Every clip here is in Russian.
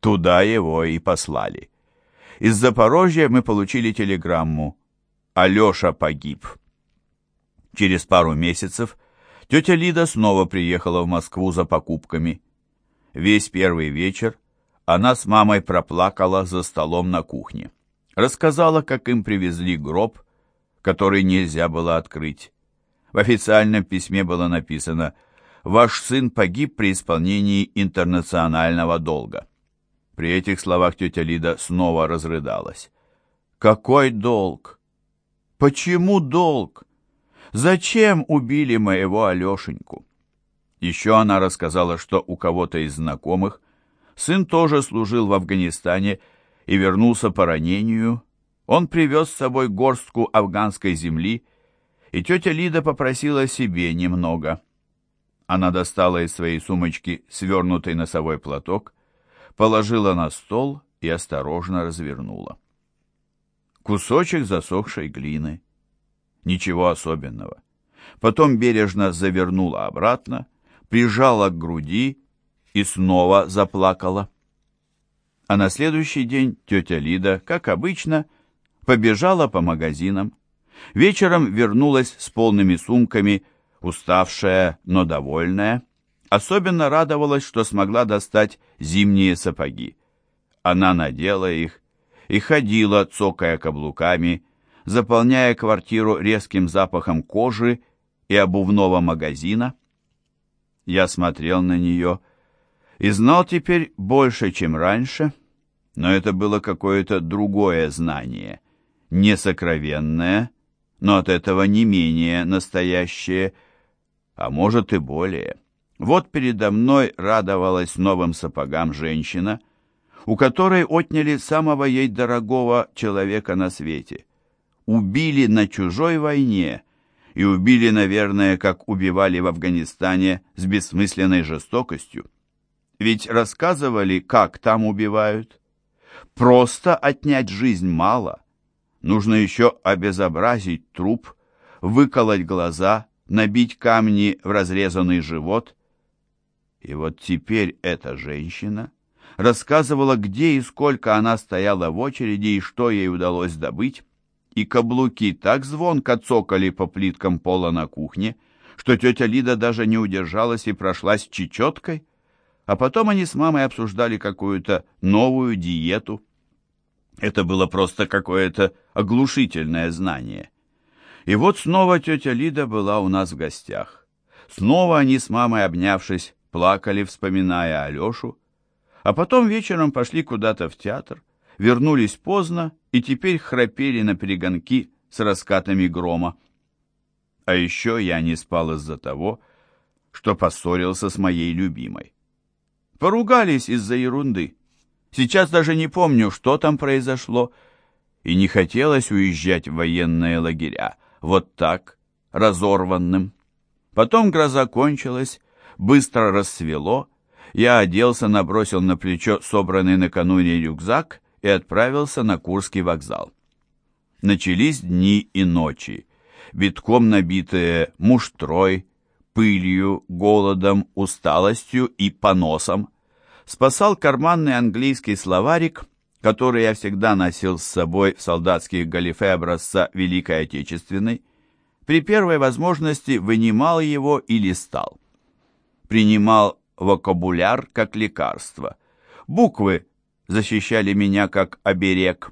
Туда его и послали. Из Запорожья мы получили телеграмму «Алеша погиб». Через пару месяцев тетя Лида снова приехала в Москву за покупками. Весь первый вечер она с мамой проплакала за столом на кухне. Рассказала, как им привезли гроб, который нельзя было открыть. В официальном письме было написано «Ваш сын погиб при исполнении интернационального долга». При этих словах тетя Лида снова разрыдалась. «Какой долг? Почему долг? Зачем убили моего Алешеньку?» Еще она рассказала, что у кого-то из знакомых сын тоже служил в Афганистане и вернулся по ранению. Он привез с собой горстку афганской земли и тетя Лида попросила себе немного. Она достала из своей сумочки свернутый носовой платок, положила на стол и осторожно развернула. Кусочек засохшей глины. Ничего особенного. Потом бережно завернула обратно, прижала к груди и снова заплакала. А на следующий день тетя Лида, как обычно, побежала по магазинам. Вечером вернулась с полными сумками, уставшая, но довольная. Особенно радовалась, что смогла достать зимние сапоги. Она надела их и ходила, цокая каблуками, заполняя квартиру резким запахом кожи и обувного магазина. Я смотрел на нее и знал теперь больше, чем раньше, но это было какое-то другое знание, не сокровенное, но от этого не менее настоящее, а может и более. Вот передо мной радовалась новым сапогам женщина, у которой отняли самого ей дорогого человека на свете. Убили на чужой войне и убили, наверное, как убивали в Афганистане с бессмысленной жестокостью. Ведь рассказывали, как там убивают. Просто отнять жизнь мало – Нужно еще обезобразить труп, выколоть глаза, набить камни в разрезанный живот. И вот теперь эта женщина рассказывала, где и сколько она стояла в очереди и что ей удалось добыть, и каблуки так звонко цокали по плиткам пола на кухне, что тетя Лида даже не удержалась и прошлась чечеткой, а потом они с мамой обсуждали какую-то новую диету. Это было просто какое-то оглушительное знание. И вот снова тетя Лида была у нас в гостях. Снова они с мамой, обнявшись, плакали, вспоминая Алешу. А потом вечером пошли куда-то в театр, вернулись поздно и теперь храпели на перегонки с раскатами грома. А еще я не спал из-за того, что поссорился с моей любимой. Поругались из-за ерунды. Сейчас даже не помню, что там произошло, и не хотелось уезжать в военные лагеря, вот так, разорванным. Потом гроза кончилась, быстро рассвело, я оделся, набросил на плечо собранный накануне рюкзак и отправился на Курский вокзал. Начались дни и ночи, битком набитые муштрой, пылью, голодом, усталостью и поносом спасал карманный английский словарик, который я всегда носил с собой в солдатских галифе образца Великой Отечественной, при первой возможности вынимал его и листал. Принимал вокабуляр как лекарство. Буквы защищали меня как оберег.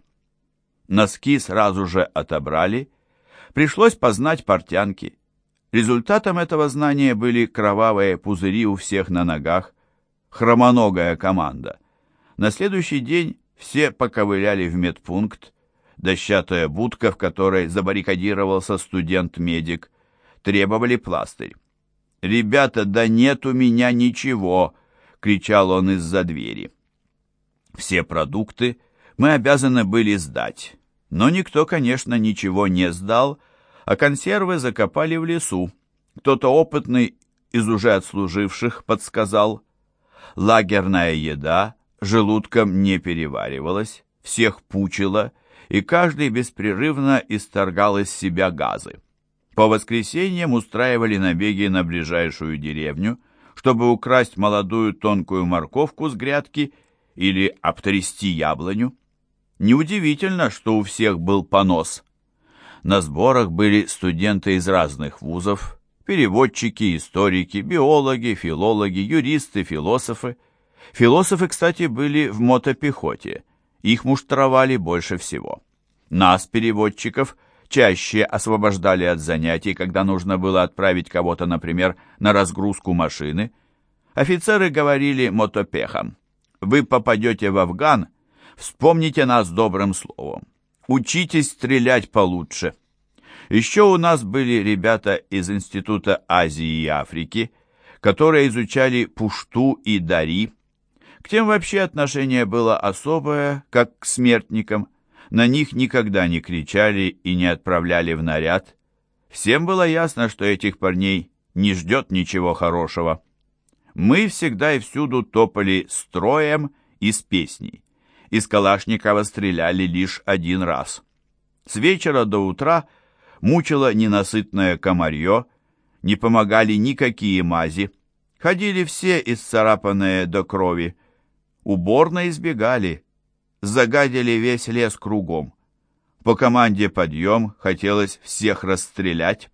Носки сразу же отобрали. Пришлось познать портянки. Результатом этого знания были кровавые пузыри у всех на ногах, хромоногая команда. На следующий день все поковыляли в медпункт, дощатая будка, в которой забаррикадировался студент-медик, требовали пластырь. «Ребята, да нет у меня ничего!» — кричал он из-за двери. Все продукты мы обязаны были сдать, но никто, конечно, ничего не сдал, а консервы закопали в лесу. Кто-то опытный из уже отслуживших подсказал — Лагерная еда желудком не переваривалась, всех пучила, и каждый беспрерывно исторгал из себя газы. По воскресеньям устраивали набеги на ближайшую деревню, чтобы украсть молодую тонкую морковку с грядки или обтрясти яблоню. Неудивительно, что у всех был понос. На сборах были студенты из разных вузов, переводчики, историки, биологи, филологи, юристы, философы. Философы, кстати, были в мотопехоте. Их муштровали больше всего. Нас, переводчиков, чаще освобождали от занятий, когда нужно было отправить кого-то, например, на разгрузку машины. Офицеры говорили мотопехам, «Вы попадете в Афган, вспомните нас добрым словом. Учитесь стрелять получше». Еще у нас были ребята из Института Азии и Африки, которые изучали пушту и дари. К тем вообще отношение было особое, как к смертникам – на них никогда не кричали и не отправляли в наряд. Всем было ясно, что этих парней не ждет ничего хорошего. Мы всегда и всюду топали строем и с песней. Из Калашникова стреляли лишь один раз. С вечера до утра мучило ненасытное комарье, не помогали никакие мази. Ходили все исцарапанные до крови. Уборно избегали, загадили весь лес кругом. По команде «Подъем» хотелось всех расстрелять.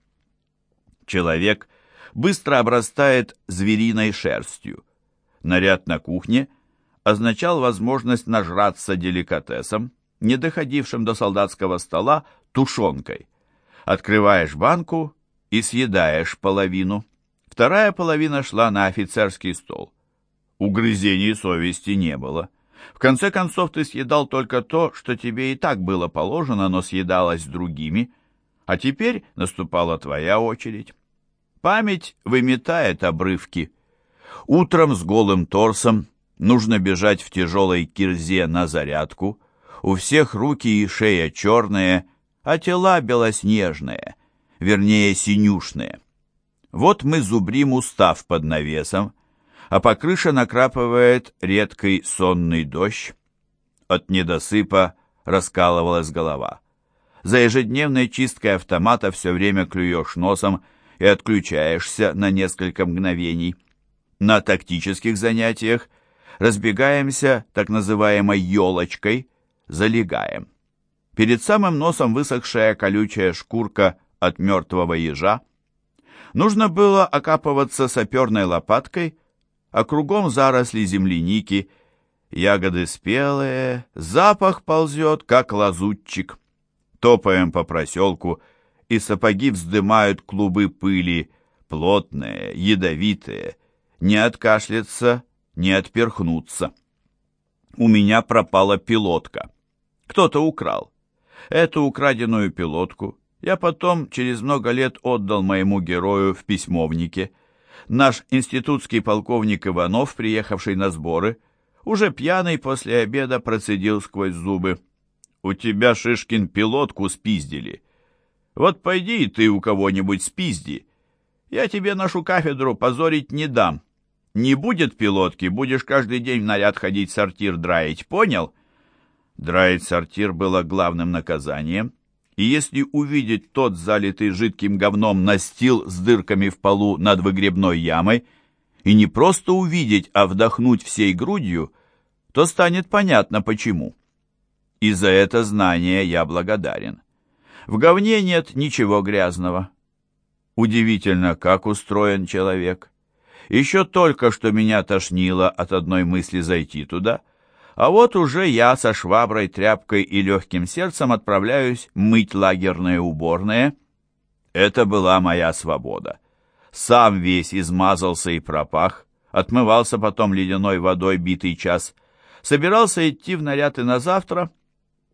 Человек быстро обрастает звериной шерстью. Наряд на кухне означал возможность нажраться деликатесом, не доходившим до солдатского стола, тушенкой. Открываешь банку и съедаешь половину. Вторая половина шла на офицерский стол. Угрызений совести не было. В конце концов, ты съедал только то, что тебе и так было положено, но съедалось другими, а теперь наступала твоя очередь. Память выметает обрывки. Утром с голым торсом нужно бежать в тяжелой кирзе на зарядку. У всех руки и шея черные, а тела белоснежные, вернее синюшные. Вот мы зубрим устав под навесом, а по крыше накрапывает редкий сонный дождь. От недосыпа раскалывалась голова. За ежедневной чисткой автомата все время клюешь носом и отключаешься на несколько мгновений. На тактических занятиях разбегаемся так называемой елочкой, залегаем. Перед самым носом высохшая колючая шкурка от мертвого ежа. Нужно было окапываться саперной лопаткой, а кругом заросли земляники, ягоды спелые, запах ползет, как лазутчик. Топаем по проселку, и сапоги вздымают клубы пыли, плотные, ядовитые, не откашляться, не отперхнуться. У меня пропала пилотка. Кто-то украл. Эту украденную пилотку я потом через много лет отдал моему герою в письмовнике — Наш институтский полковник Иванов, приехавший на сборы, уже пьяный после обеда процедил сквозь зубы. «У тебя, Шишкин, пилотку спиздили. Вот пойди и ты у кого-нибудь спизди. Я тебе нашу кафедру позорить не дам. Не будет пилотки, будешь каждый день в наряд ходить сортир драить, понял?» Драить сортир было главным наказанием, и если увидеть тот залитый жидким говном настил с дырками в полу над выгребной ямой, и не просто увидеть, а вдохнуть всей грудью, то станет понятно почему. И за это знание я благодарен. В говне нет ничего грязного. Удивительно, как устроен человек. Еще только что меня тошнило от одной мысли зайти туда — а вот уже я со шваброй, тряпкой и легким сердцем отправляюсь мыть лагерные уборные. Это была моя свобода. Сам весь измазался и пропах, отмывался потом ледяной водой битый час. Собирался идти в наряд и на завтра.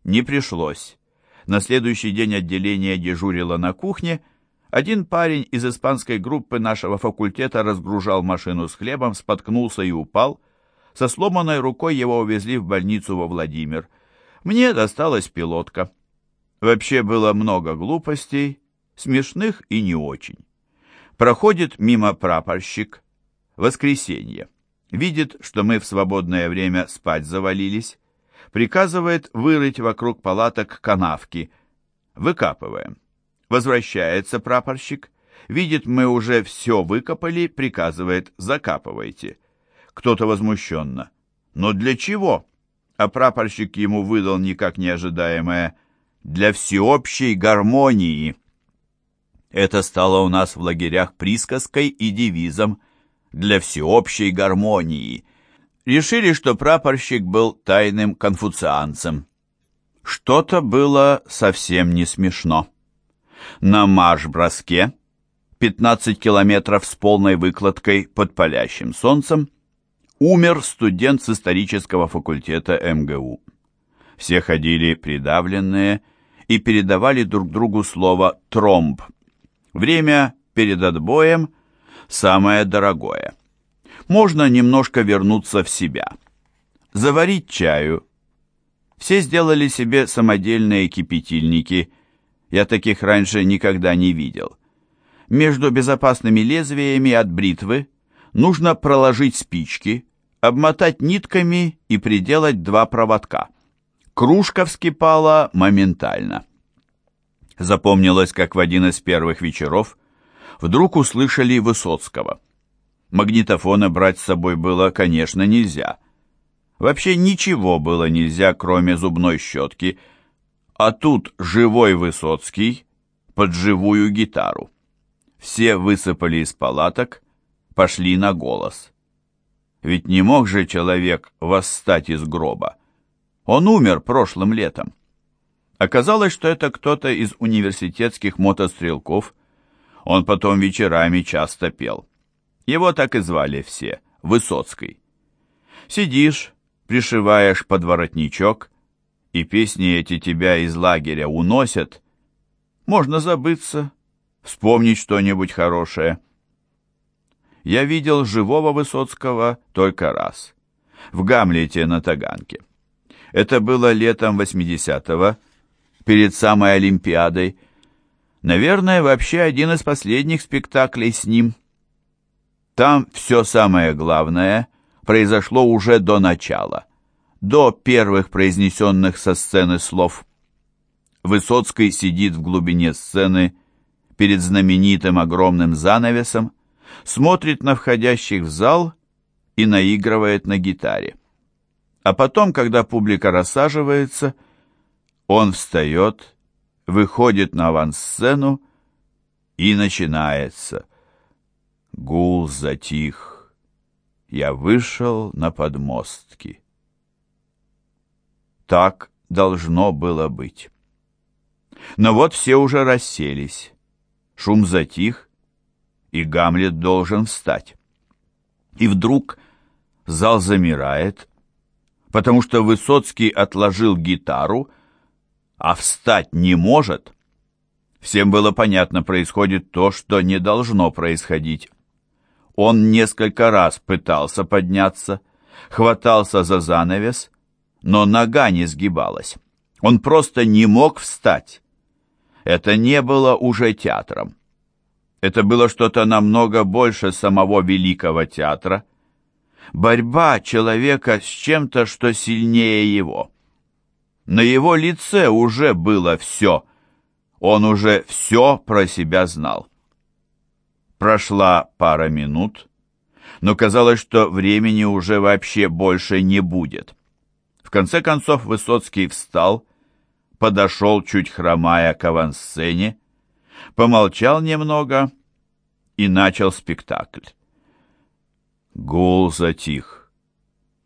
Не пришлось. На следующий день отделение дежурило на кухне. Один парень из испанской группы нашего факультета разгружал машину с хлебом, споткнулся и упал — со сломанной рукой его увезли в больницу во Владимир. Мне досталась пилотка. Вообще было много глупостей, смешных и не очень. Проходит мимо прапорщик. Воскресенье. Видит, что мы в свободное время спать завалились. Приказывает вырыть вокруг палаток канавки. Выкапываем. Возвращается прапорщик. Видит, мы уже все выкопали, приказывает «закапывайте». Кто-то возмущенно. Но для чего? А прапорщик ему выдал никак неожидаемое «для всеобщей гармонии». Это стало у нас в лагерях присказкой и девизом «для всеобщей гармонии». Решили, что прапорщик был тайным конфуцианцем. Что-то было совсем не смешно. На марш-броске 15 километров с полной выкладкой под палящим солнцем умер студент с исторического факультета МГУ. Все ходили придавленные и передавали друг другу слово «тромб». Время перед отбоем самое дорогое. Можно немножко вернуться в себя. Заварить чаю. Все сделали себе самодельные кипятильники. Я таких раньше никогда не видел. Между безопасными лезвиями от бритвы нужно проложить спички, обмотать нитками и приделать два проводка. Кружка вскипала моментально. Запомнилось, как в один из первых вечеров вдруг услышали Высоцкого. Магнитофона брать с собой было, конечно, нельзя. Вообще ничего было нельзя, кроме зубной щетки, а тут живой Высоцкий под живую гитару. Все высыпали из палаток, пошли на голос. Ведь не мог же человек восстать из гроба. Он умер прошлым летом. Оказалось, что это кто-то из университетских мотострелков. Он потом вечерами часто пел. Его так и звали все, Высоцкий. Сидишь, пришиваешь под воротничок, и песни эти тебя из лагеря уносят. Можно забыться, вспомнить что-нибудь хорошее — я видел живого Высоцкого только раз. В Гамлете на Таганке. Это было летом 80-го, перед самой Олимпиадой. Наверное, вообще один из последних спектаклей с ним. Там все самое главное произошло уже до начала, до первых произнесенных со сцены слов. Высоцкий сидит в глубине сцены перед знаменитым огромным занавесом, смотрит на входящих в зал и наигрывает на гитаре. А потом, когда публика рассаживается, он встает, выходит на авансцену и начинается. Гул затих. Я вышел на подмостки. Так должно было быть. Но вот все уже расселись. Шум затих, и Гамлет должен встать. И вдруг зал замирает, потому что Высоцкий отложил гитару, а встать не может. Всем было понятно, происходит то, что не должно происходить. Он несколько раз пытался подняться, хватался за занавес, но нога не сгибалась. Он просто не мог встать. Это не было уже театром. Это было что-то намного больше самого великого театра. Борьба человека с чем-то, что сильнее его. На его лице уже было все. Он уже все про себя знал. Прошла пара минут, но казалось, что времени уже вообще больше не будет. В конце концов Высоцкий встал, подошел, чуть хромая к авансцене, помолчал немного и начал спектакль. Гул затих.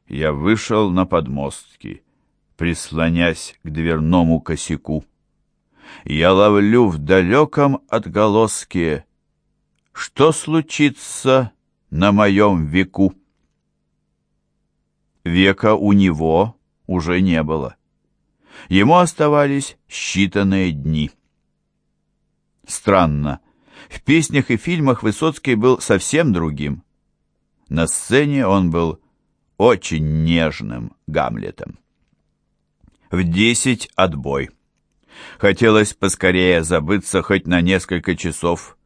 Я вышел на подмостки, прислонясь к дверному косяку. Я ловлю в далеком отголоске, что случится на моем веку. Века у него уже не было. Ему оставались считанные дни. Странно, в песнях и фильмах Высоцкий был совсем другим. На сцене он был очень нежным Гамлетом. В десять отбой. Хотелось поскорее забыться хоть на несколько часов.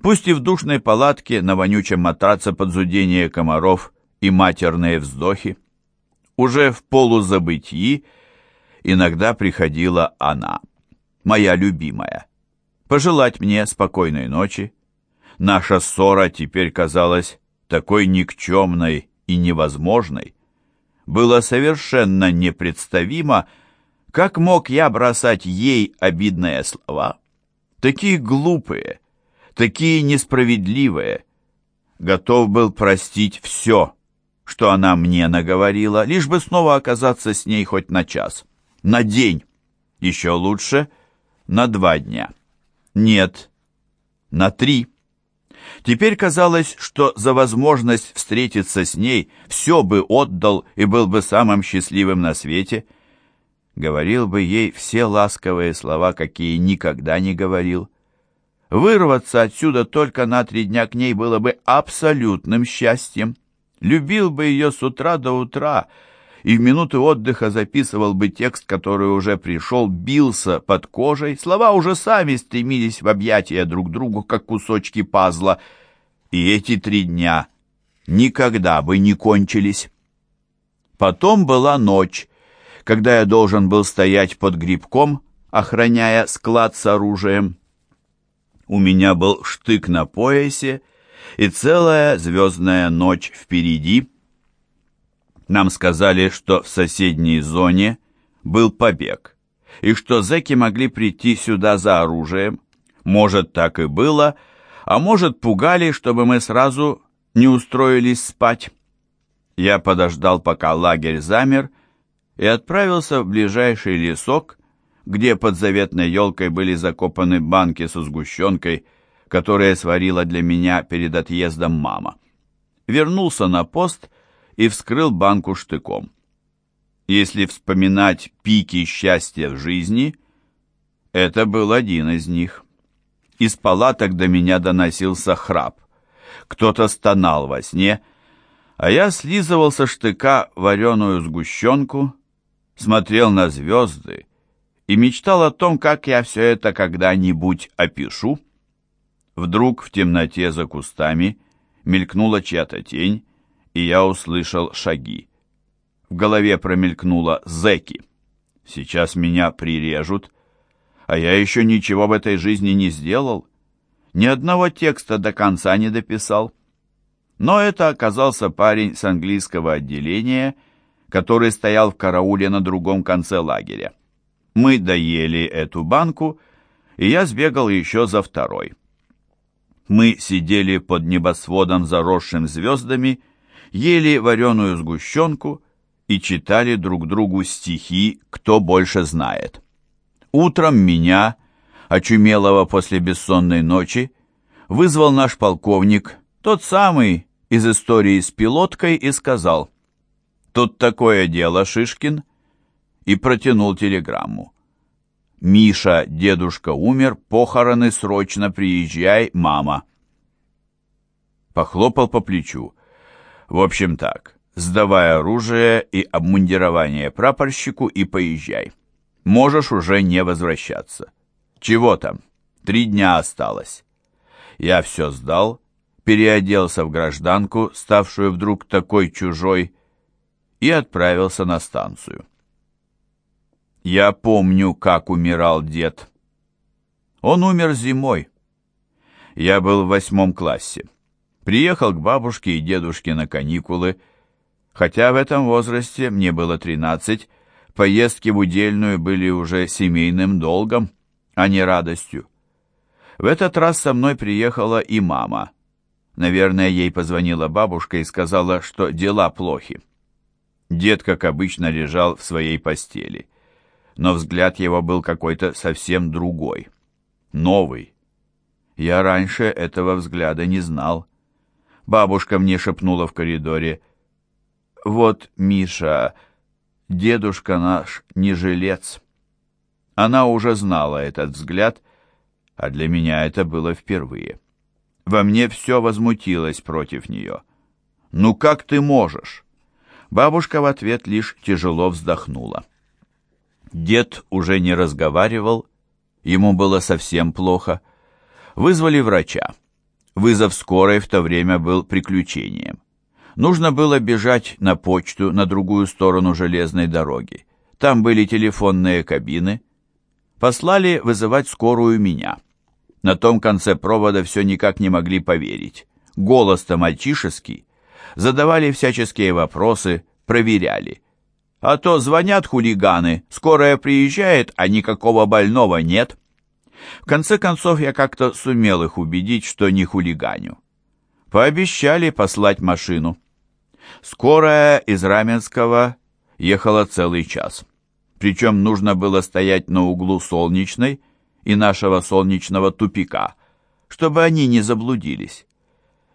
Пусть и в душной палатке на вонючем матраце под зудение комаров и матерные вздохи. Уже в полузабытии иногда приходила она, моя любимая пожелать мне спокойной ночи. Наша ссора теперь казалась такой никчемной и невозможной. было совершенно непредставимо, как мог я бросать ей обидные слова, такие глупые, такие несправедливые. Готов был простить все, что она мне наговорила, лишь бы снова оказаться с ней хоть на час, на день, еще лучше на два дня. Нет, на три. Теперь казалось, что за возможность встретиться с ней все бы отдал и был бы самым счастливым на свете. Говорил бы ей все ласковые слова, какие никогда не говорил. Вырваться отсюда только на три дня к ней было бы абсолютным счастьем. Любил бы ее с утра до утра, и в минуты отдыха записывал бы текст, который уже пришел, бился под кожей, слова уже сами стремились в объятия друг другу, как кусочки пазла, и эти три дня никогда бы не кончились. Потом была ночь, когда я должен был стоять под грибком, охраняя склад с оружием. У меня был штык на поясе и целая звездная ночь впереди — нам сказали, что в соседней зоне был побег, и что зэки могли прийти сюда за оружием. Может, так и было, а может, пугали, чтобы мы сразу не устроились спать. Я подождал, пока лагерь замер, и отправился в ближайший лесок, где под заветной елкой были закопаны банки со сгущенкой, которые сварила для меня перед отъездом мама. Вернулся на пост и вскрыл банку штыком. Если вспоминать пики счастья в жизни, это был один из них. Из палаток до меня доносился храп. Кто-то стонал во сне, а я слизывал со штыка вареную сгущенку, смотрел на звезды и мечтал о том, как я все это когда-нибудь опишу. Вдруг в темноте за кустами мелькнула чья-то тень, и я услышал шаги. В голове промелькнуло «зэки». Сейчас меня прирежут, а я еще ничего в этой жизни не сделал. Ни одного текста до конца не дописал. Но это оказался парень с английского отделения, который стоял в карауле на другом конце лагеря. Мы доели эту банку, и я сбегал еще за второй. Мы сидели под небосводом, заросшим звездами, ели вареную сгущенку и читали друг другу стихи «Кто больше знает». Утром меня, очумелого после бессонной ночи, вызвал наш полковник, тот самый из истории с пилоткой, и сказал «Тут такое дело, Шишкин», и протянул телеграмму. «Миша, дедушка умер, похороны срочно, приезжай, мама». Похлопал по плечу. В общем так, сдавай оружие и обмундирование прапорщику и поезжай. Можешь уже не возвращаться. Чего там? Три дня осталось. Я все сдал, переоделся в гражданку, ставшую вдруг такой чужой, и отправился на станцию. Я помню, как умирал дед. Он умер зимой. Я был в восьмом классе. Приехал к бабушке и дедушке на каникулы. Хотя в этом возрасте мне было 13, поездки в удельную были уже семейным долгом, а не радостью. В этот раз со мной приехала и мама. Наверное, ей позвонила бабушка и сказала, что дела плохи. Дед, как обычно, лежал в своей постели. Но взгляд его был какой-то совсем другой. Новый. Я раньше этого взгляда не знал. Бабушка мне шепнула в коридоре. «Вот, Миша, дедушка наш не жилец». Она уже знала этот взгляд, а для меня это было впервые. Во мне все возмутилось против нее. «Ну как ты можешь?» Бабушка в ответ лишь тяжело вздохнула. Дед уже не разговаривал, ему было совсем плохо. Вызвали врача. Вызов скорой в то время был приключением. Нужно было бежать на почту на другую сторону железной дороги. Там были телефонные кабины. Послали вызывать скорую меня. На том конце провода все никак не могли поверить. Голос-то мальчишеский. Задавали всяческие вопросы, проверяли. А то звонят хулиганы, скорая приезжает, а никакого больного нет. В конце концов, я как-то сумел их убедить, что не хулиганю. Пообещали послать машину. Скорая из Раменского ехала целый час. Причем нужно было стоять на углу Солнечной и нашего Солнечного тупика, чтобы они не заблудились.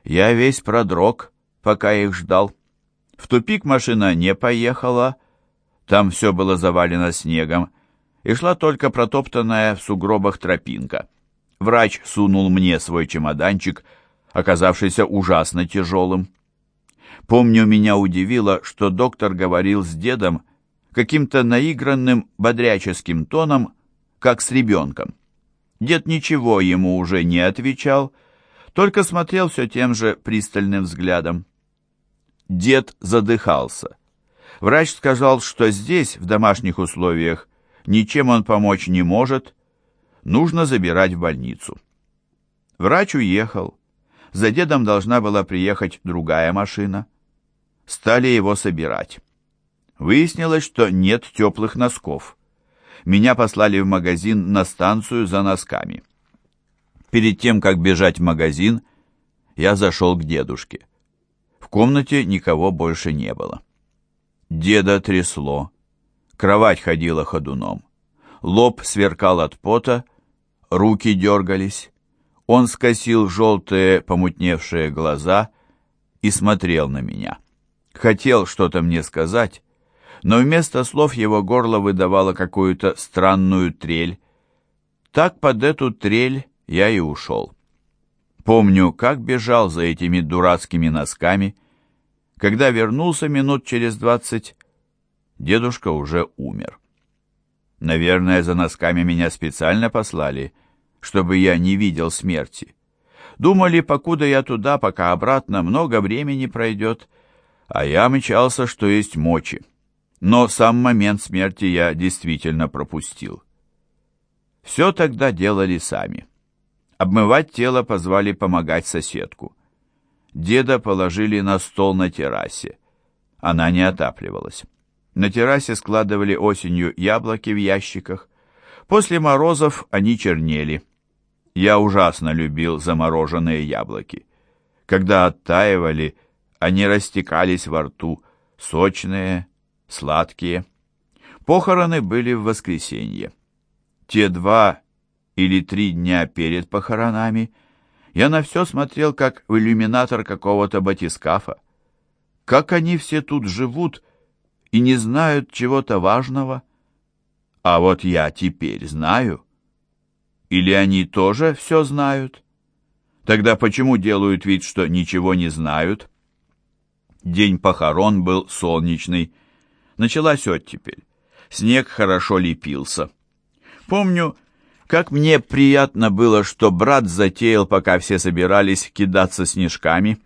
Я весь продрог, пока их ждал. В тупик машина не поехала, там все было завалено снегом, и шла только протоптанная в сугробах тропинка. Врач сунул мне свой чемоданчик, оказавшийся ужасно тяжелым. Помню, меня удивило, что доктор говорил с дедом каким-то наигранным бодряческим тоном, как с ребенком. Дед ничего ему уже не отвечал, только смотрел все тем же пристальным взглядом. Дед задыхался. Врач сказал, что здесь, в домашних условиях, ничем он помочь не может, нужно забирать в больницу. Врач уехал. За дедом должна была приехать другая машина. Стали его собирать. Выяснилось, что нет теплых носков. Меня послали в магазин на станцию за носками. Перед тем, как бежать в магазин, я зашел к дедушке. В комнате никого больше не было. Деда трясло. Кровать ходила ходуном. Лоб сверкал от пота, руки дергались. Он скосил желтые помутневшие глаза и смотрел на меня. Хотел что-то мне сказать, но вместо слов его горло выдавало какую-то странную трель. Так под эту трель я и ушел. Помню, как бежал за этими дурацкими носками. Когда вернулся минут через двадцать, дедушка уже умер. Наверное, за носками меня специально послали, чтобы я не видел смерти. Думали, покуда я туда, пока обратно, много времени пройдет, а я мчался, что есть мочи. Но сам момент смерти я действительно пропустил. Все тогда делали сами. Обмывать тело позвали помогать соседку. Деда положили на стол на террасе. Она не отапливалась. На террасе складывали осенью яблоки в ящиках. После морозов они чернели. Я ужасно любил замороженные яблоки. Когда оттаивали, они растекались во рту, сочные, сладкие. Похороны были в воскресенье. Те два или три дня перед похоронами я на все смотрел, как в иллюминатор какого-то батискафа. Как они все тут живут и не знают чего-то важного. А вот я теперь знаю. Или они тоже все знают? Тогда почему делают вид, что ничего не знают? День похорон был солнечный. Началась оттепель. Снег хорошо лепился. Помню, как мне приятно было, что брат затеял, пока все собирались кидаться снежками.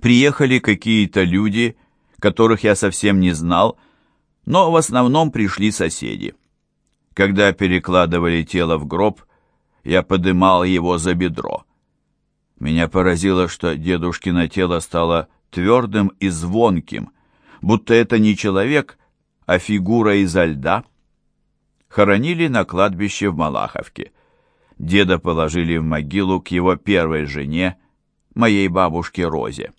Приехали какие-то люди, которых я совсем не знал, но в основном пришли соседи. Когда перекладывали тело в гроб, я подымал его за бедро. Меня поразило, что дедушкино тело стало твердым и звонким, будто это не человек, а фигура изо льда — хоронили на кладбище в Малаховке. Деда положили в могилу к его первой жене, моей бабушке Розе.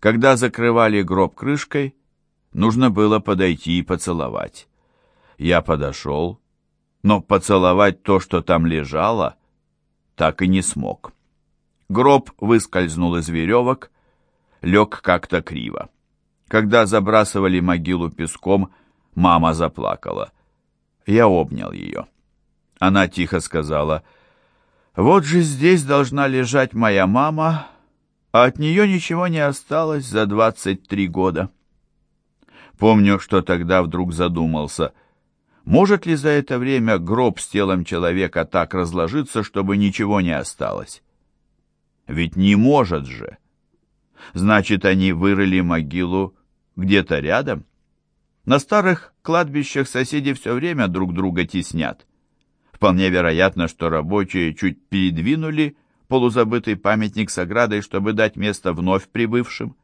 Когда закрывали гроб крышкой, нужно было подойти и поцеловать. Я подошел, но поцеловать то, что там лежало, так и не смог. Гроб выскользнул из веревок, лег как-то криво. Когда забрасывали могилу песком, мама заплакала. Я обнял ее. Она тихо сказала, «Вот же здесь должна лежать моя мама, а от нее ничего не осталось за 23 года». Помню, что тогда вдруг задумался, может ли за это время гроб с телом человека так разложиться, чтобы ничего не осталось? Ведь не может же. Значит, они вырыли могилу где-то рядом? На старых кладбищах соседи все время друг друга теснят. Вполне вероятно, что рабочие чуть передвинули полузабытый памятник с оградой, чтобы дать место вновь прибывшим.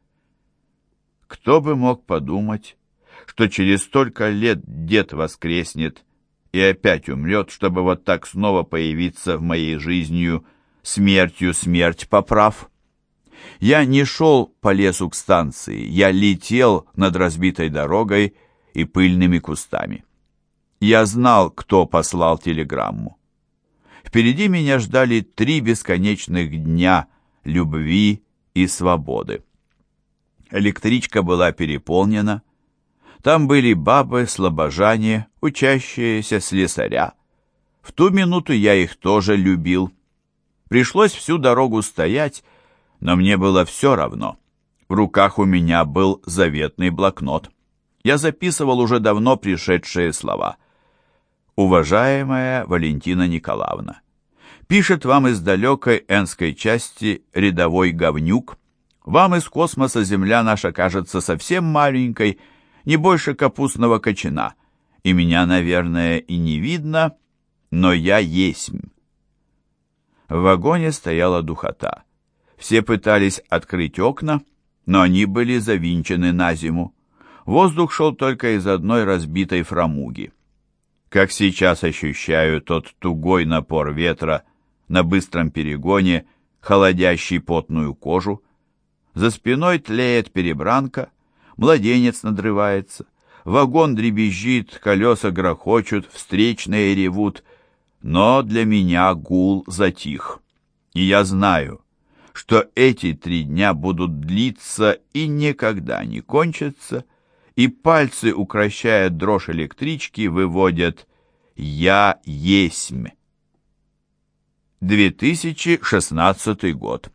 Кто бы мог подумать, что через столько лет дед воскреснет и опять умрет, чтобы вот так снова появиться в моей жизнью, смертью смерть поправ. Я не шел по лесу к станции, я летел над разбитой дорогой и пыльными кустами. Я знал, кто послал телеграмму. Впереди меня ждали три бесконечных дня любви и свободы. Электричка была переполнена. Там были бабы, слабожане, учащиеся слесаря. В ту минуту я их тоже любил. Пришлось всю дорогу стоять, но мне было все равно. В руках у меня был заветный блокнот. Я записывал уже давно пришедшие слова. «Уважаемая Валентина Николаевна, пишет вам из далекой энской части рядовой говнюк. Вам из космоса Земля наша кажется совсем маленькой, не больше капустного кочана, и меня, наверное, и не видно, но я есмь». В вагоне стояла духота. Все пытались открыть окна, но они были завинчены на зиму. Воздух шел только из одной разбитой фрамуги. Как сейчас ощущаю тот тугой напор ветра на быстром перегоне, холодящий потную кожу. За спиной тлеет перебранка, младенец надрывается, вагон дребезжит, колеса грохочут, встречные ревут, но для меня гул затих. И я знаю, что эти три дня будут длиться и никогда не кончатся, и пальцы, укращая дрожь электрички, выводят «Я есмь». 2016 год.